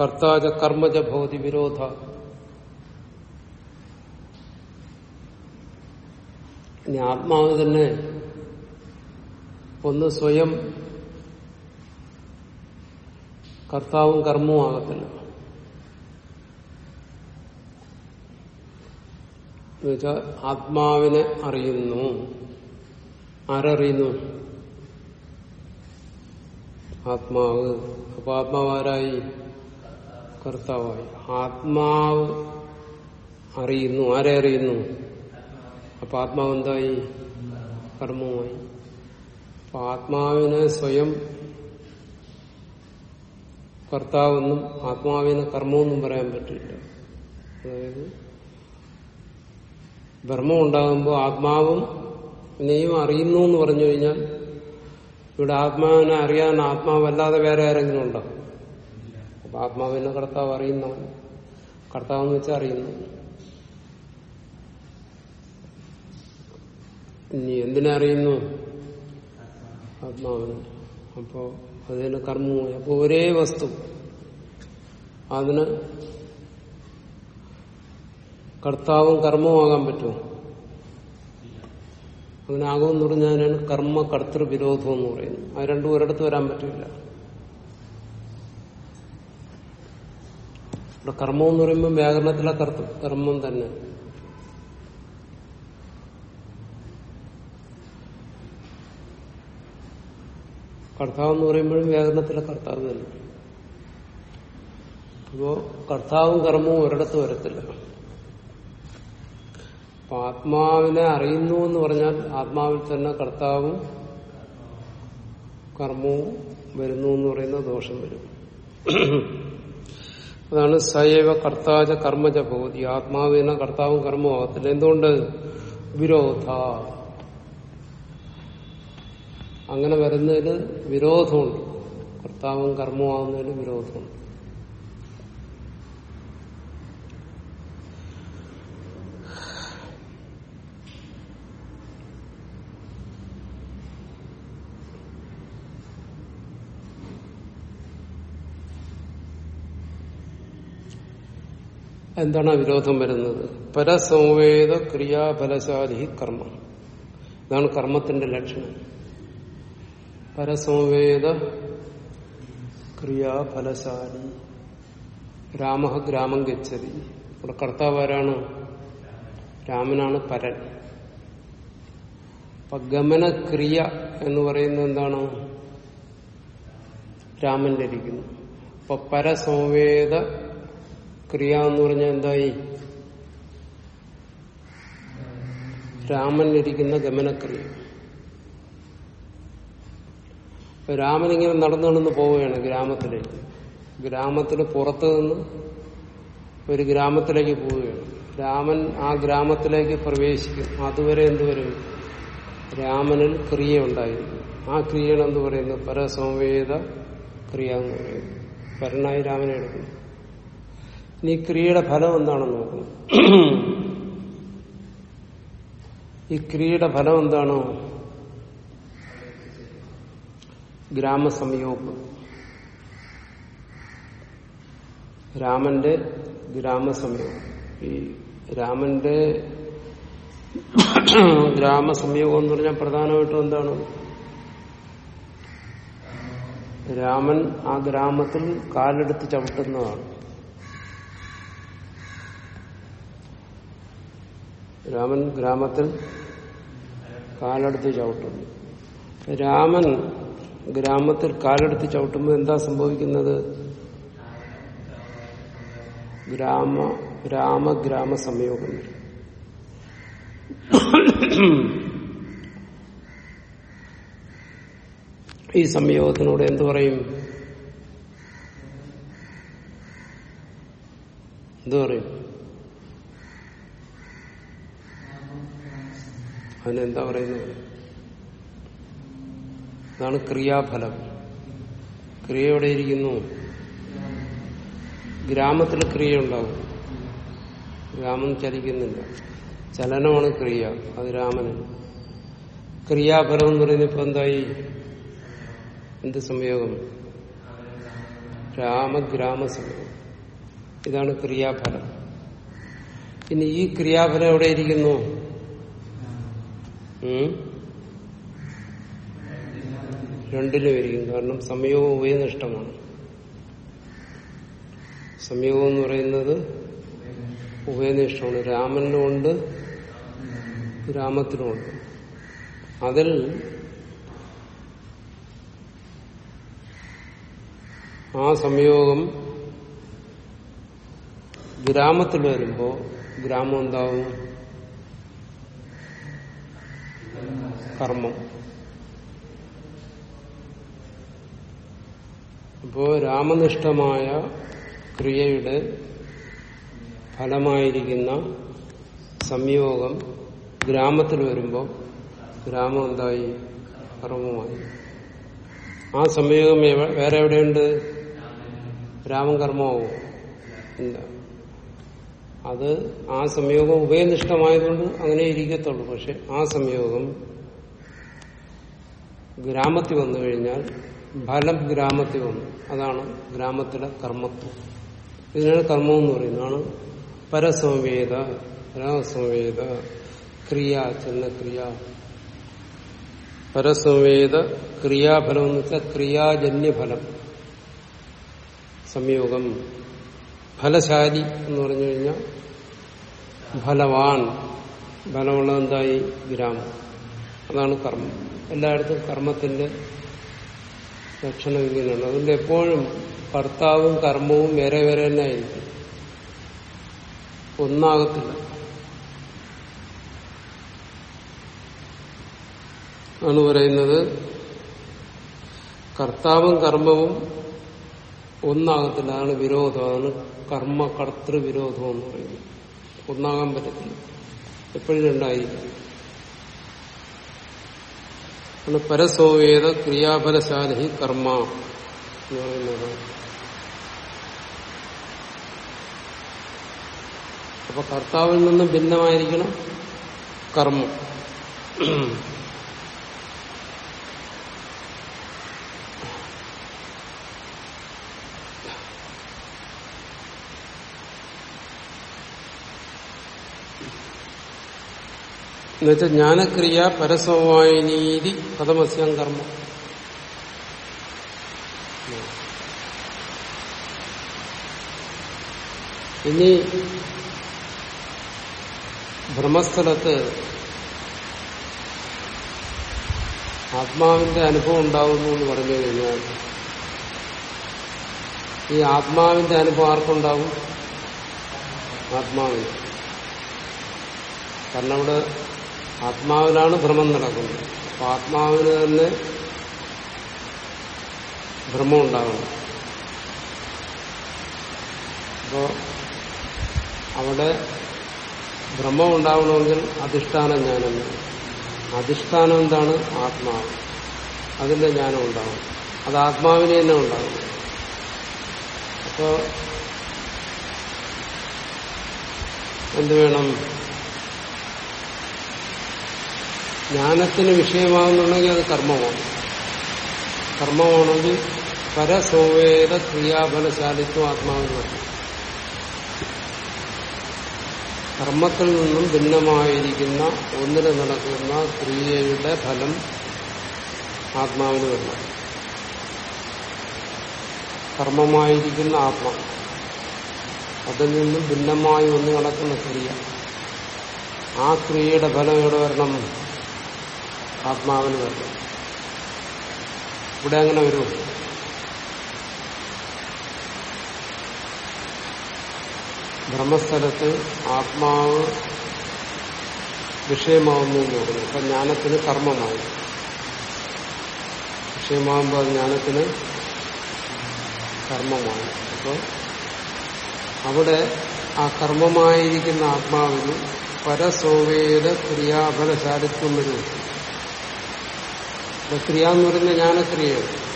കർത്താജ കർമ്മജ ഭവതി വിരോധ. ഇനി ആത്മാവ് തന്നെ ഒന്ന് സ്വയം കർത്താവും കർമ്മവും ആകത്തില്ല. ആത്മാവിനെ അറിയുന്നു. ആരറിയുന്നു? ആത്മാവ് അപ്പൊ ആത്മാവാരായി? കർത്താവായി. ആത്മാവ് അറിയുന്നു. ആരെ അറിയുന്നു? അപ്പൊ ആത്മാവ് എന്തായി? കർമ്മമായി അപ്പൊ ആത്മാവിനെ സ്വയം കർത്താവെന്നും ആത്മാവിന് കർമ്മമെന്നും പറയാൻ പറ്റില്ല. അതായത് ബ്രഹ്മം ഉണ്ടാകുമ്പോൾ ആത്മാവും ഇനിയും അറിയുന്നു എന്ന് പറഞ്ഞു കഴിഞ്ഞാൽ ഇവിടെ ആത്മാവിനെ അറിയാൻ ആത്മാവല്ലാതെ വേറെ ആരെങ്കിലും ഉണ്ടോ? അപ്പൊ ആത്മാവിനെ കർത്താവ് അറിയുന്നവൻ കർത്താവെന്ന് വെച്ചാൽ അറിയുന്നു. ഇനി എന്തിനെ അറിയുന്നു? ആത്മാവിന്. അപ്പോ അതിന് കർമ്മമായി അപ്പൊ ഒരേ വസ്തു. അതിന് കർത്താവും കർമ്മവും ആകാൻ പറ്റുമോ? അങ്ങനെ ആകുമെന്ന് അതിനാണ് കർമ്മ കർത്തൃ വിരോധം എന്ന് പറയുന്നത്. അത് രണ്ടും ഒരിടത്ത് വരാൻ പറ്റില്ല. കർമ്മം എന്ന് പറയുമ്പോൾ വ്യാകരണത്തിലെ കർമ്മം തന്നെ. കർത്താവ് എന്ന് പറയുമ്പോഴും വ്യാകരണത്തിലെ കർത്താവ് തന്നെ. അപ്പോ കർത്താവും കർമ്മവും ഒരിടത്ത് വരത്തില്ല. അപ്പൊ ആത്മാവിനെ അറിയുന്നു എന്ന് പറഞ്ഞാൽ ആത്മാവിൽ തന്നെ കർത്താവും കർമ്മവും വരുന്നു എന്ന് പറയുന്ന ദോഷം വരും. അതാണ് സയവ കർത്താജ കർമ്മജ ഭഗവതി ആത്മാവിനെ കർത്താവും കർമ്മവും ആകത്തില്ല എന്തുകൊണ്ട്? വിരോധ. അങ്ങനെ വരുന്നതിന് വിരോധമുണ്ട്. കർത്താവും കർമ്മവും ആകുന്നതിന് വിരോധമുണ്ട്. എന്താണ് വിരോധം വരുന്നത്? പരസംവേദ ക്രിയാഫലശാലി കർമ്മം. ഇതാണ് കർമ്മത്തിന്റെ ലക്ഷണം. പരസംവേദ ക്രിയാഫലശാലി. രാമ ഗ്രാമം ഗച്ഛതി. ഇവിടെ കർത്താവ് ആരാണ്? രാമനാണ് പരൻ. അപ്പൊ ഗമനക്രിയ എന്ന് പറയുന്നത് എന്താണ്? രാമൻ ഇരിക്കുന്നു അപ്പൊ പരസംവേദ ക്രിയ എന്ന് പറഞ്ഞാൽ എന്തായി? രാമനിരിക്കുന്ന ഗമനക്രിയ. രാമൻ ഇങ്ങനെ നടന്നു നടന്ന് പോവുകയാണ് ഗ്രാമത്തിലേക്ക്. ഗ്രാമത്തിന് പുറത്തു നിന്ന് ഒരു ഗ്രാമത്തിലേക്ക് പോവുകയാണ്. രാമൻ ആ ഗ്രാമത്തിലേക്ക് പ്രവേശിക്കും. അതുവരെ എന്തുവരും രാമനിൽ ക്രിയ ഉണ്ടായിരിക്കും ആ ക്രിയയാണ് എന്ത് പറയുന്നത് പരസംവേദ ക്രിയ എന്ന് പറയുന്നത് പരനായി രാമനെ എടുക്കുന്നു. ഈ ക്രിയയുടെ ഫലം എന്താണെന്ന് നോക്കണം. ഈ ക്രിയയുടെ ഫലം എന്താണോ? ഗ്രാമസംയോഗം. രാമന്റെ ഗ്രാമസംയോഗം. ഈ രാമന്റെ ഗ്രാമസംയോഗം എന്ന് പറഞ്ഞാൽ പ്രധാനമായിട്ടും എന്താണ്? രാമൻ ആ ഗ്രാമത്തിൽ കാലെടുത്ത് ചവിട്ടുന്നതാണ്. രാമൻ ഗ്രാമത്തിൽ കാലെടുത്ത് ചവിട്ടുന്നു. രാമൻ ഗ്രാമത്തിൽ കാലെടുത്ത് ചവിട്ടുമ്പോൾ എന്താ സംഭവിക്കുന്നത്? ഗ്രാമ രാമഗ്രാമ സംയോഗം ഈ സംയോഗത്തിനോട് എന്തു പറയും? എന്തു പറയും? അതിനെന്താ പറയുന്നത് ഇതാണ് ക്രിയാഫലം. ക്രിയ എവിടെ ഇരിക്കുന്നു? ഗ്രാമത്തിൽ ക്രിയ ഉണ്ടാവും. ഗ്രാമം ചലിക്കുന്നില്ല. ചലനമാണ് ക്രിയ അത് രാമന്. ക്രിയാഫലം എന്ന് പറയുന്നത് ഇപ്പൊ എന്തായി? എന്ത് സംയോഗം? രാമഗ്രാമ സംയോഗം. ഇതാണ് ക്രിയാഫലം. പിന്നെ ഈ ക്രിയാഫലം എവിടെ ഇരിക്കുന്നു? രണ്ടിലും ഇരിക്കും കാരണം സംയോഗം ഉഭയനിഷ്ഠമാണ്. സംയോഗം എന്ന് പറയുന്നത് ഉഭയനിഷ്ഠമാണ്. രാമനിലുമുണ്ട് രാമത്തിലുമുണ്ട് അതിൽ ആ സംയോഗം ഗ്രാമത്തിൽ വരുമ്പോ ഗ്രാമം എന്താവും? കർമ്മം. അപ്പോ രാമനിഷ്ഠമായ ക്രിയയുടെ ഫലമായിരിക്കുന്ന സംയോഗം ഗ്രാമത്തിൽ വരുമ്പോൾ ഗ്രാമം എന്തായി? കർമ്മമായി. ആ സംയോഗം വേറെ എവിടെയുണ്ട്? രാമം കർമ്മമാവും. ഇല്ല അത് ആ സംയോഗം ഉഭയനിഷ്ഠമായതുകൊണ്ട് അങ്ങനെ ഇരിക്കത്തുള്ളൂ. പക്ഷെ ആ സംയോഗം ഗ്രാമത്തിൽ വന്നു കഴിഞ്ഞാൽ ഫലം ഗ്രാമത്തിൽ വന്നു. അതാണ് ഗ്രാമത്തിലെ കർമ്മത്വം. ഇതിനാണ് കർമ്മം എന്ന് പറയുന്നതാണ് പരസംവേദ പരസംവേദ ക്രിയ ചെന്ന ക്രിയ പരസംവേദ ക്രിയാഫലം എന്ന് വെച്ചാൽ ക്രിയാജന്യഫലം. സംയോഗം. ഫലശാലി എന്ന് പറഞ്ഞു കഴിഞ്ഞാൽ ഫലവാൻ. ഫലമുള്ള എന്തായി ഗ്രാമം. അതാണ് കർമ്മം. എല്ലായിടത്തും കർമ്മത്തിന്റെ ലക്ഷണം ഇങ്ങനെയാണ് അതുകൊണ്ട് എപ്പോഴും കർത്താവും കർമ്മവും വേറെ വേറെ തന്നെ ആയിരിക്കും. ഒന്നാകത്തില്ല. ആണ് പറയുന്നത് കർത്താവും കർമ്മവും ഒന്നാകത്തില്ല. അതാണ് വിരോധം. അതാണ് കർമ്മ കർത്തൃവിരോധം എന്ന് പറയുന്നത്. ഒന്നാകാൻ പറ്റത്തില്ല. എപ്പോഴും രണ്ടായിരിക്കും. പരസോവേദ ക്രിയാഫലശാലി കർമ്മ എന്ന് പറയുന്നത്. അപ്പൊ കർത്താവിൽ നിന്ന് ഭിന്നമായിരിക്കണം കർമ്മം. എന്നുവെച്ചാൽ ജ്ഞാനക്രിയ പരസമവായനീതി കഥമസ്യം കർമ്മം. ഇനി ബ്രഹ്മസ്ഥലത്ത് ആത്മാവിന്റെ അനുഭവം ഉണ്ടാകുന്നു എന്ന് പറഞ്ഞു കഴിഞ്ഞാൽ ഈ ആത്മാവിന്റെ അനുഭവം ആർക്കുണ്ടാവും? ആത്മാവിന്. കാരണം അവിടെ ആത്മാവിലാണ് ഭ്രമം നടക്കുന്നത്. അപ്പൊ ആത്മാവിന് തന്നെ ഭ്രമം ഉണ്ടാകണം അപ്പോ അവിടെ ഭ്രമം ഉണ്ടാവണമെങ്കിൽ അധിഷ്ഠാനം ജ്ഞാനം അധിഷ്ഠാനം എന്താണ്? ആത്മാവ്. അതിന്റെ ജ്ഞാനം ഉണ്ടാവും അത് ആത്മാവിന് തന്നെ ഉണ്ടാവും അപ്പോ എന്ത് വേണം? ജ്ഞാനത്തിന് വിഷയമാകുന്നുണ്ടെങ്കിൽ അത് കർമ്മമാണ്. കർമ്മമാണെങ്കിൽ പരസോവേദ ക്രിയാഫലശാലിത്വം ആത്മാവിന് വരണം കർമ്മത്തിൽ നിന്നും ഭിന്നമായിരിക്കുന്ന ഒന്നിന് നടക്കുന്ന ക്രിയയുടെ ഫലം ആത്മാവിന് വരണം കർമ്മമായിരിക്കുന്ന ആത്മ. അതിൽ നിന്നും ഭിന്നമായി ഒന്ന് നടക്കുന്ന ക്രിയ. ആ ക്രിയയുടെ ഫലം എവിടെ വരണം? ആത്മാവിന് വരണം ഇവിടെ അങ്ങനെ വരും. ബ്രഹ്മസ്ഥലത്ത് ആത്മാവ് വിഷയമാവുന്നു എന്ന് പറഞ്ഞു. അപ്പൊ ജ്ഞാനത്തിന് കർമ്മമായി. വിഷയമാകുമ്പോൾ ജ്ഞാനത്തിന് കർമ്മമായി. അപ്പോൾ അവിടെ ആ കർമ്മമായിരിക്കുന്ന ആത്മാവിന് പരസോവേദ ക്രിയാഫലശാലിത്വം വരും ക്രിയ എന്ന് പറയുന്ന ജ്ഞാനക്രിയയാണ്.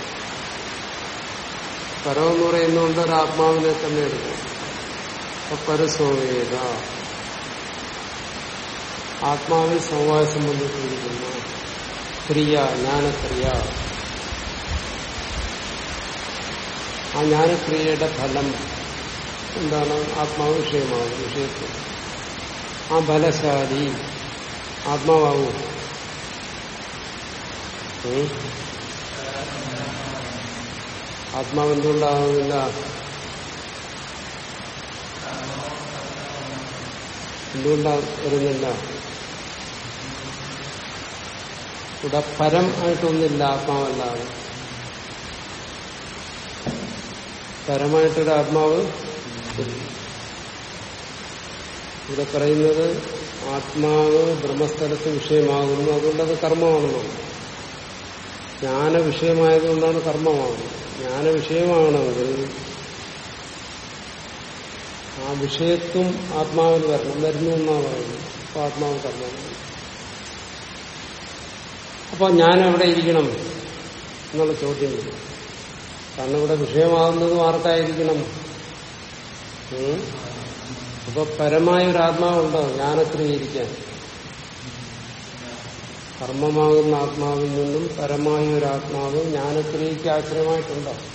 പരം എന്ന് ഒരു ആത്മാവിനെ തന്നെ എടുക്കും. അപ്പൊ പരസോവേദ ആത്മാവിൽ സമവായ സംബന്ധിച്ചിരിക്കുന്ന ക്രിയ ജ്ഞാനക്രിയ. ആ ജ്ഞാനക്രിയയുടെ ഫലം എന്താണ്? ആത്മാവ് വിഷയമാവും വിഷയത്തിൽ ആ ബലശാലി ആത്മാവാകും? ആത്മാവ് എന്തുകൊണ്ടാകുന്നില്ല എന്തുകൊണ്ടാ വരുന്നില്ല ഇവിടെ പരം ആയിട്ടൊന്നില്ല ആത്മാവല്ലാതെ. പരമായിട്ടൊരു ആത്മാവ്. ഇവിടെ പറയുന്നത് ആത്മാവ് ബ്രഹ്മസ്ഥലത്ത് വിഷയമാകുന്നു അതുകൊണ്ടത് കർമ്മമാണെന്നാണ്. ജ്ഞാന വിഷയമായതുകൊണ്ടാണ് കർമ്മമാകുന്നത് ജ്ഞാന വിഷയമാകണമെങ്കിൽ ആ വിഷയത്വം ആത്മാവിൽ വരണം. വരുന്നു എന്നാണ് പറയുന്നത്. അപ്പൊ ആത്മാവ് കർമ്മമാണ്. അപ്പൊ ഞാൻ എവിടെ ഇരിക്കണം എന്നുള്ള ചോദ്യം കാരണം ഇവിടെ വിഷയമാകുന്നതും ആർക്കായിരിക്കണം? അപ്പൊ പരമായ ഒരു ആത്മാവുണ്ടോ ജ്ഞാനത്തിലിരിക്കാൻ കർമ്മമാകുന്ന ആത്മാവിൽ നിന്നും പരമായ ഒരു ആത്മാവ് ജ്ഞാനക്രിയയ്ക്ക് ആശ്രയമായിട്ടുണ്ടാവും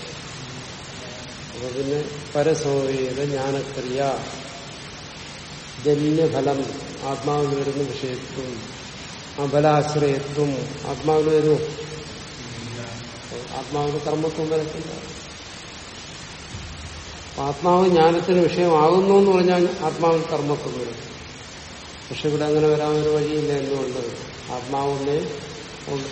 അപ്പൊ പിന്നെ പരസോവേത ജ്ഞാനക്രിയ. ജന്യഫലം ആത്മാവിൽ വരുന്ന വിഷയത്വം ആ ബലാശ്രയത്വം ആത്മാവിൽ വരുമോ ആത്മാവിന് കർമ്മത്വം വരത്തില്ല. ആത്മാവ് ജ്ഞാനത്തിന് വിഷയമാകുന്നു എന്ന് പറഞ്ഞാൽ ആത്മാവിൽ കർമ്മത്വം വരും. പക്ഷെ ഇവിടെ അങ്ങനെ വരാൻ ഒരു വഴിയില്ല എന്തുകൊണ്ട്? ആത്മാവൊന്നേ ഉണ്ട്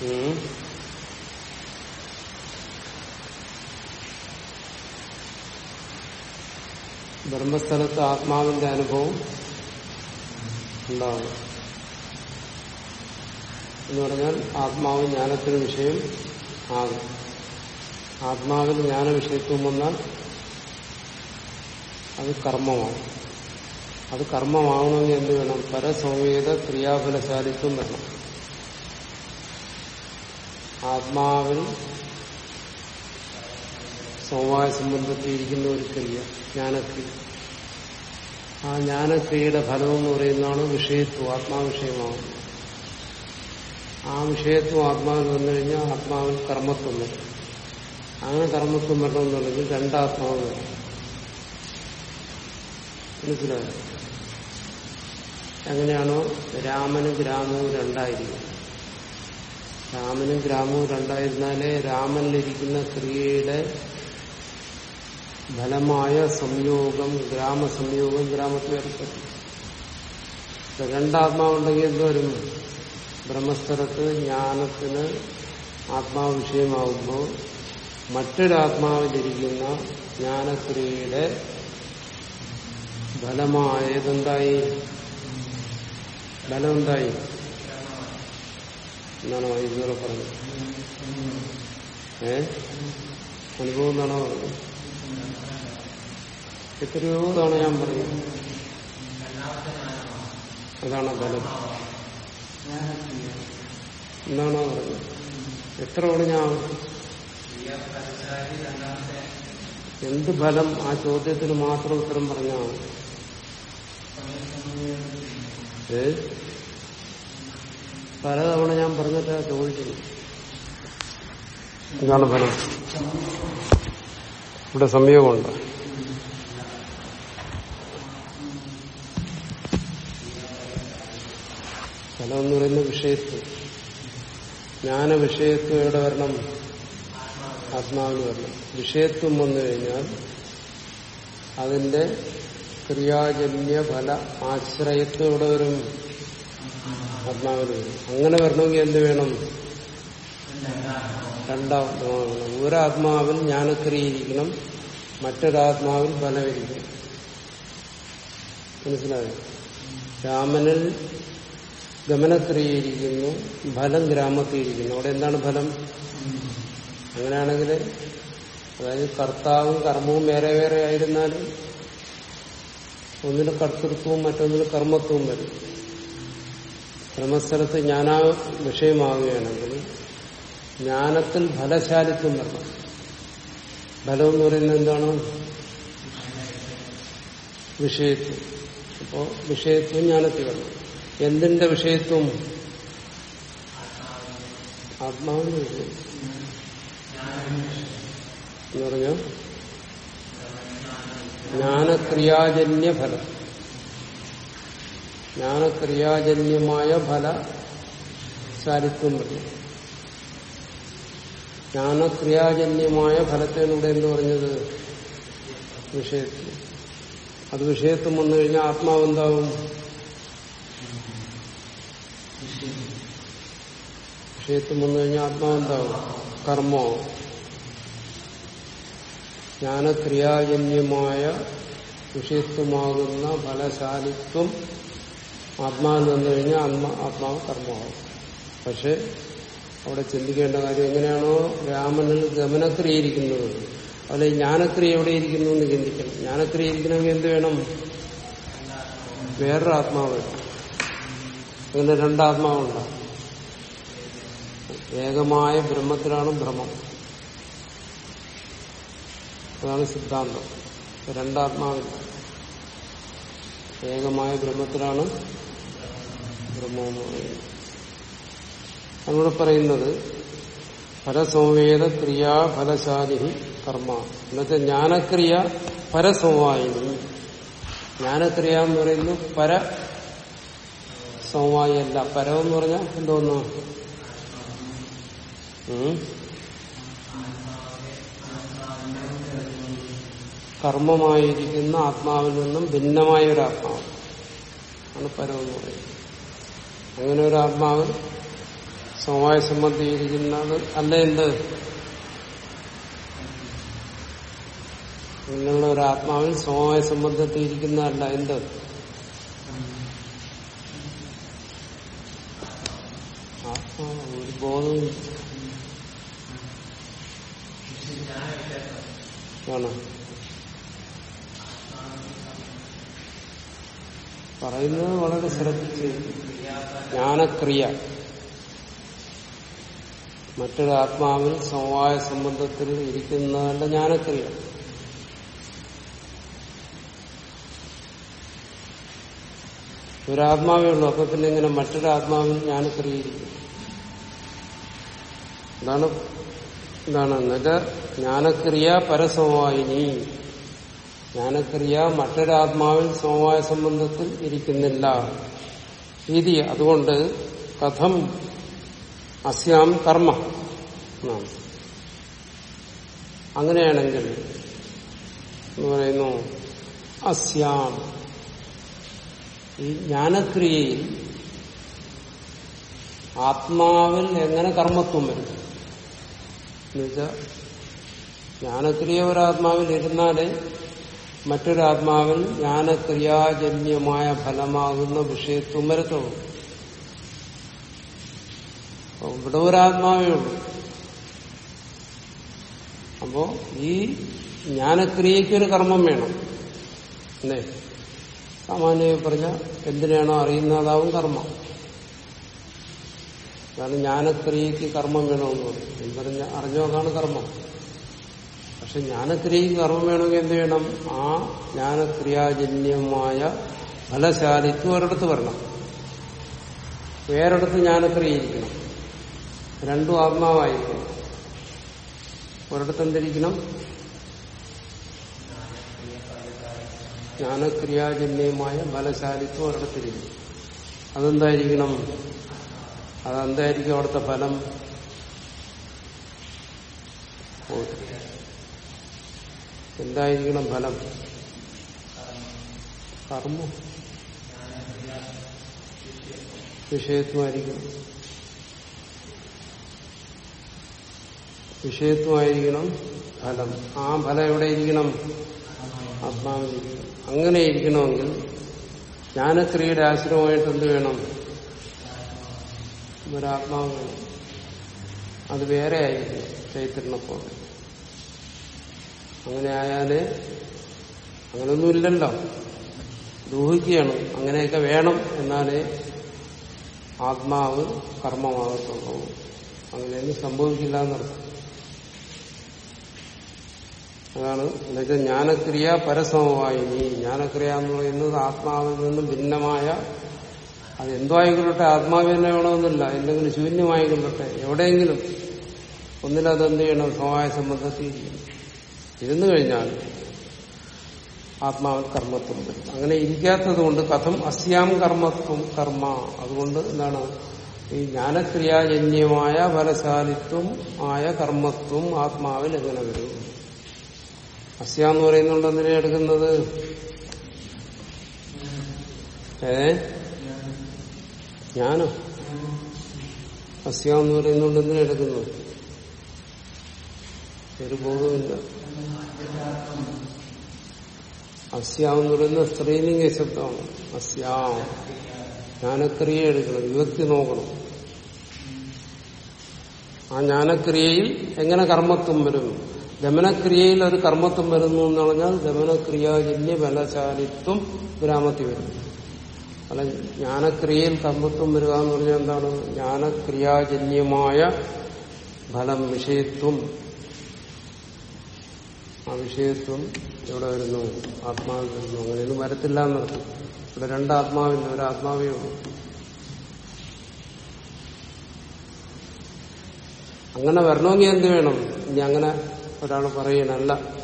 ഉം. ബ്രഹ്മസ്ഥലത്ത് ആത്മാവിന്റെ അനുഭവം ഉണ്ടാവും എന്ന് പറഞ്ഞാൽ ആത്മാവ് ജ്ഞാനത്തിന് വിഷയം ആകും. ആത്മാവിന് ജ്ഞാന വിഷയത്വം വന്നാൽ അത് കർമ്മമാണ്. അത് കർമ്മമാവണമെങ്കിൽ എന്ത് വേണം? പരസംവേദ ക്രിയാഫലശാലിത്വം വരണം. ആത്മാവിൽ സമവായ സംബന്ധത്തിയിരിക്കുന്ന ഒരു ക്രിയ ജ്ഞാനക്രിയ. ആ ജ്ഞാനക്രിയയുടെ ഫലം എന്ന് പറയുന്നതാണ് വിഷയത്വം ആത്മാവിഷയമാകുന്നത് ആ വിഷയത്വം ആത്മാവിൽ വന്നു കഴിഞ്ഞാൽ ആത്മാവിൽ കർമ്മത്വം വരും. അങ്ങനെ കർമ്മത്വം വരണമെന്നുണ്ടെങ്കിൽ രണ്ടാത്മാവ് വരും. മനസ്സിലായോ? എങ്ങനെയാണോ? രാമനും ഗ്രാമവും രണ്ടായിരിക്കും. രാമനും ഗ്രാമവും രണ്ടായിരുന്നാലേ രാമനിലിരിക്കുന്ന ക്രിയയുടെ ഫലമായ സംയോഗം ഗ്രാമസംയോഗം ഗ്രാമത്തിൽ ഏർപ്പെട്ടു രണ്ടാത്മാവുണ്ടെങ്കിൽ എന്തോരും ബ്രഹ്മസ്ഥലത്ത് ജ്ഞാനത്തിന് ആത്മാവ് വിഷയമാകുമ്പോൾ മറ്റൊരാത്മാവിലിരിക്കുന്ന ജ്ഞാനക്രിയയുടെ ഫലമായതെന്തായി ഫലമെന്തായി? എന്നാണോ ഇതുവരെ പറഞ്ഞത്. ഏ? അനുഭവം എന്നാണോ പറഞ്ഞത്? എത്രയോ തവണ ഞാൻ പറഞ്ഞു. അതാണ് ബലം. എന്താണോ പറഞ്ഞത്? എത്ര തവണ ഞാൻ എന്ത് ഫലം ആ ചോദ്യത്തിന് മാത്രം ഉത്തരം പറഞ്ഞാൽ പലതവണ ഞാൻ പറഞ്ഞിട്ട് ചോദിക്കുന്നു എന്താണ് ഫലം ഇവിടെ സംയോഗമുണ്ട് ഫലം എന്ന് പറയുന്ന വിഷയത്വം ജ്ഞാന വിഷയത്വം വരണം ആത്മാവിന് വരണം. വിഷയത്വം വന്നു കഴിഞ്ഞാൽ അതിന്റെ ക്രിയാജന്യ ഫല ആശ്രയത്വം എവിടെ വരും. ആത്മാവിന് വരും. അങ്ങനെ വരണമെങ്കിൽ എന്ത് വേണം? രണ്ടാം വേണം ഒരാത്മാവിൽ ജ്ഞാനക്രിയയിരിക്കണം മറ്റൊരാത്മാവിൽ ഫലമിരിക്കണം മനസ്സിലായോ? രാമനിൽ ഗമനക്രിയയിരിക്കുന്നു ഫലം ഗ്രാമത്തിയിരിക്കുന്നു അവിടെ എന്താണ് ഫലം? അങ്ങനെയാണെങ്കിൽ അതായത് കർത്താവും കർമ്മവും വേറെ വേറെ ആയിരുന്നാലും ഒന്നിന് കർത്തൃത്വവും മറ്റൊന്നിന് കർമ്മത്വവും വരും. ക്രമസ്ഥലത്ത് ജ്ഞാനാ വിഷയമാവുകയാണെങ്കിൽ ജ്ഞാനത്തിൽ ഫലശാലിത്വം വരണം. ഫലം എന്ന് പറയുന്നത് എന്താണ്? വിഷയത്വം. അപ്പോ വിഷയത്വം ജ്ഞാനത്തിൽ വരണം. എന്തിന്റെ വിഷയത്വം? ആത്മാവിന്റെ വിഷയം. എന്ന് പറഞ്ഞ? ജ്ഞാനക്രിയാജന്യ ഫലം ജ്ഞാനക്രിയാജന്യമായ ഫല സാരിത്വം പറ്റും ജ്ഞാനക്രിയാജന്യമായ ഫലത്തിനൂടെ എന്ന് പറഞ്ഞത്? വിഷയത്വം. അത് വിഷയത്വം വന്നു കഴിഞ്ഞാൽ ആത്മാവ് എന്താവും? വിഷയത്വം വന്നു കഴിഞ്ഞാൽ ആത്മാവെന്താവും കർമ്മോ? ജ്ഞാനക്രിയാജന്യമായ വിഷയത്വമാകുന്ന ഫലശാലിത്വം ആത്മാവിൽ വന്നു കഴിഞ്ഞാൽ ആത്മ ആത്മാവ് കർമ്മമാകും പക്ഷെ അവിടെ ചിന്തിക്കേണ്ട കാര്യം എങ്ങനെയാണോ? രാമനിൽ ഗമനക്രിയയിരിക്കുന്നത് അതിൽ ജ്ഞാനക്രിയ എവിടെ ഇരിക്കുന്നു എന്ന് ചിന്തിക്കണം. ജ്ഞാനക്രിയ ഇരിക്കണമെങ്കിൽ എന്ത് വേണം? വേറൊരു ആത്മാവ് വേണം. അങ്ങനെ രണ്ടാത്മാവുണ്ട്. ഏകമായ ബ്രഹ്മത്തിലാണ് ഭ്രമം അതാണ് സിദ്ധാന്തം. രണ്ടാത്മാവില്ല. ഏകമായ ബ്രഹ്മത്തിലാണ് പറയുന്നത്. അതിലൂടെ പറയുന്നത് ഫലസംവേദ ക്രിയാ ഫലശാലി കർമ്മ. എന്നുവെച്ചാൽ ജ്ഞാനക്രിയ പരസമവായിനി ജ്ഞാനക്രിയ എന്ന് പറയുന്നത് പര സമവായി അല്ല പരം എന്ന് പറഞ്ഞാൽ എന്തോന്നു കർമ്മമായിരിക്കുന്ന ആത്മാവിൽ നിന്നും ഭിന്നമായ ഒരു ആത്മാവ്. ആണ് പരം എന്ന് പറയുന്നത്. അങ്ങനെ ഒരു ആത്മാവ് സമവായ സംബന്ധിയിരിക്കുന്നത് അല്ല എന്ത്? ഇങ്ങനെയുള്ള ഒരു ആത്മാവിൽ സമവായ സംബന്ധത്തിരിക്കുന്നതല്ല എന്ത് ആത്മാവ് ഒരു ആണ്? പറയുന്നത് വളരെ ശ്രദ്ധിച്ച്. ജ്ഞാനക്രിയ. മറ്റൊരു ആത്മാവിൽ സമവായ സംബന്ധത്തിൽ ഇരിക്കുന്നതല്ല ജ്ഞാനക്രിയ. ഒരാത്മാവേ ഉള്ളൂ അപ്പൊ പിന്നെ ഇങ്ങനെ മറ്റൊരു ആത്മാവിൽ ജ്ഞാനക്രിയ എന്താണ്? എന്താണ്? നജ ജ്ഞാനക്രിയ പരസമവായിനി. ജ്ഞാനക്രിയ മറ്റൊരാത്മാവിൽ സമവായ സംബന്ധത്തിൽ ഇരിക്കുന്നില്ല. രീതി അതുകൊണ്ട് കഥം അസ്യാം കർമ്മ എന്നാണ്. അങ്ങനെയാണെങ്കിൽ എന്ന് പറയുന്നു അസ്യാം. ഈ ജ്ഞാനക്രിയയിൽ ആത്മാവിൽ എങ്ങനെ കർമ്മത്വം വരും? എന്നുവെച്ചാൽ ജ്ഞാനക്രിയ ഒരാത്മാവിൽ ഇരുന്നാലേ മറ്റൊരാത്മാവിൽ ജ്ഞാനക്രിയാജന്യമായ ഫലമാകുന്ന വിഷയത്വം വരത്തുള്ളൂ. ഇവിടെ ഒരാത്മാവേ ഉള്ളൂ. അപ്പോ ഈ ജ്ഞാനക്രിയയ്ക്കൊരു കർമ്മം വേണം. അല്ലേ? സാമാന്യ പറഞ്ഞ എന്തിനാണോ അറിയുന്നതാവും കർമ്മം. കാരണം ജ്ഞാനക്രിയക്ക് കർമ്മം വേണമെന്ന് പറയും എന്ന് പറഞ്ഞ അറിഞ്ഞോക്കാണ് കർമ്മം. പക്ഷെ ജ്ഞാനക്രിയക്ക് കർമ്മം വേണമെങ്കിൽ എന്ത് വേണം ആ ജ്ഞാനക്രിയാജന്യമായ ഫലശാലിത്വം ഒരിടത്ത് വരണം. വേറൊരിടത്ത് ജ്ഞാനക്രിയ ഇരിക്കണം രണ്ടും ആത്മാവായിരിക്കണം. ഒരിടത്ത് എന്തിരിക്കണം? ജ്ഞാനക്രിയാജന്യമായ ഫലശാലിത്വം ഒരിടത്തിരിക്കണം. അതെന്തായിരിക്കണം? അതെന്തായിരിക്കും അവിടുത്തെ ഫലം? എന്തായിരിക്കണം ഫലം? കർമ്മം. വിഷയത്വമായിരിക്കണം. വിഷയത്വമായിരിക്കണം ഫലം. ആ ഫലം എവിടെ ഇരിക്കണം ആത്മാവിലിരിക്കണം. അങ്ങനെ ഇരിക്കണമെങ്കിൽ ജ്ഞാനക്രിയയുടെ ആശ്രമമായിട്ട് എന്ത് വേണം? ഒരാത്മാവ് അത് വേറെ ആയിരിക്കും ചൈത്രനെപ്പോലെ അങ്ങനെ ആയാൽ അങ്ങനൊന്നുമില്ലല്ലോ. ദൂഹിക്കുകയാണ്. അങ്ങനെയൊക്കെ വേണം എന്നാലേ ആത്മാവ് കർമ്മമാകത്തുള്ളൂ. അങ്ങനെയൊന്നും സംഭവിക്കില്ല എന്നർത്ഥം. അതാണ് എന്നുവെച്ചാൽ ജ്ഞാനക്രിയ പരസമവായിനി ജ്ഞാനക്രിയ എന്ന് പറയുന്നത് ആത്മാവിൽ നിന്നും ഭിന്നമായ അത് എന്തോ ആയിക്കൊള്ളട്ടെ ആത്മാവ് തന്നെ വേണമെന്നില്ല. എന്തെങ്കിലും ശൂന്യമായിക്കൊള്ളട്ടെ. എവിടെയെങ്കിലും ഒന്നിലത് എന്ത് ചെയ്യണം സമവായ സംബന്ധത്തിൽ ഇരുന്നു കഴിഞ്ഞാൽ ആത്മാവ് കർമ്മത്വം വരും. അങ്ങനെ ഇരിക്കാത്തത് കൊണ്ട് കഥം അസ്യാം കർമ്മത്വം കർമ്മ. അതുകൊണ്ട് എന്താണ്? ഈ ജ്ഞാനക്രിയാജന്യമായ ഫലശാലിത്വം ആയ കർമ്മത്വം ആത്മാവിൽ എങ്ങനെ വരും? അസ്യ എന്ന് പറയുന്നുണ്ട് എന്തിനെ എടുക്കുന്നത്? ഏ? ജ്ഞാനം. അസ്യാന്ന് പറയുന്നുണ്ട് എന്തിനാ എടുക്കുന്നു? ഒരു ബോധമില്ല അസ്യാന്ന് പറയുന്ന സ്ത്രീലിംഗ ശബ്ദമാണ്. അസ്യാം. ജ്ഞാനക്രിയ എടുക്കണം. വിഭക്തി നോക്കണം. ആ ജ്ഞാനക്രിയയിൽ എങ്ങനെ കർമ്മത്വം വരും? ദമനക്രിയയിൽ ഒരു കർമ്മത്വം വരുന്നു എന്ന് പറഞ്ഞാൽ ദമനക്രിയാജന്യ ബലശാലിത്വം ഗ്രാമത്തിൽ വരും അല്ല ജ്ഞാനക്രിയയിൽ തമ്പത്വം വരിക എന്ന് പറഞ്ഞാൽ എന്താണ്? ജ്ഞാനക്രിയാജന്യമായ ഫലം വിഷയത്വം. ആ വിഷയത്വം എവിടെ വരുന്നു? ആത്മാവിൽ വരുന്നു. അങ്ങനെയൊന്നും വരത്തില്ല എന്നർത്ഥം ഇവിടെ രണ്ട് ആത്മാവില്ല ഒരു ആത്മാവേ ഉള്ളൂ. അങ്ങനെ വരണമെങ്കിൽ എന്ത് വേണം? ഇനി അങ്ങനെ ഒരാൾ പറയണല്ല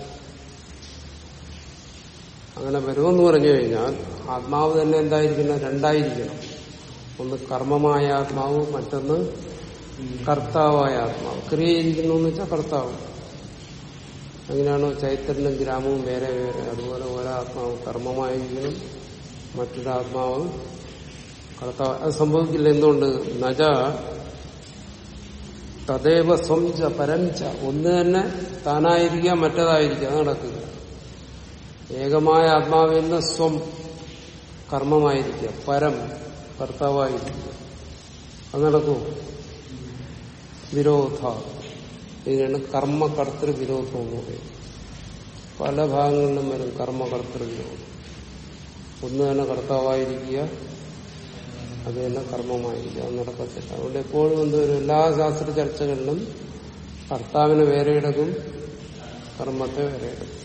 അങ്ങനെ വരുമെന്ന് പറഞ്ഞു കഴിഞ്ഞാൽ ആത്മാവ് തന്നെ എന്തായിരിക്കണം? രണ്ടായിരിക്കണം. ഒന്ന് കർമ്മമായ ആത്മാവ് മറ്റൊന്ന് കർത്താവായ ആത്മാവ്. ക്രിയ ക്രിയയിരിക്കുന്നു എന്ന് വെച്ചാൽ കർത്താവ്. അങ്ങനെയാണോ ചൈത്തന്യം ഗ്രാമവും വേറെ വേറെ. അതുപോലെ ഓരോ ആത്മാവ് കർമ്മമായിരിക്കണം മറ്റൊരാത്മാവ് കർത്താവ്. അത് സംഭവിക്കില്ല. എന്തുകൊണ്ട്? നജ തദേവ സ്വം ച പരം ച ഒന്ന് തന്നെ താനായിരിക്കുക മറ്റേതായിരിക്കുക അത് നടക്കുക ഏകമായ ആത്മാവിന്റെ സ്വം കർമ്മമായിരിക്കുക. പരം കർത്താവായിരിക്കുക. അത് നടക്കൂ. വിരോധ. ഇതിനാണ് കർമ്മകർത്തൃ വിരോധം എന്ന് പറയുന്നത്. പല ഭാഗങ്ങളിലും വരും കർമ്മകർത്തൃ വിരോധം. ഒന്ന് തന്നെ കർത്താവായിരിക്കുക അത് തന്നെ കർമ്മമായിരിക്കുക. അത് നടക്കത്തില്ല. അതുകൊണ്ട് എപ്പോഴും എന്തൊരു എല്ലാ ശാസ്ത്ര ചർച്ചകളിലും കർത്താവിനെ വേറെ എടുക്കും കർമ്മത്തെ വേറെ എടുക്കും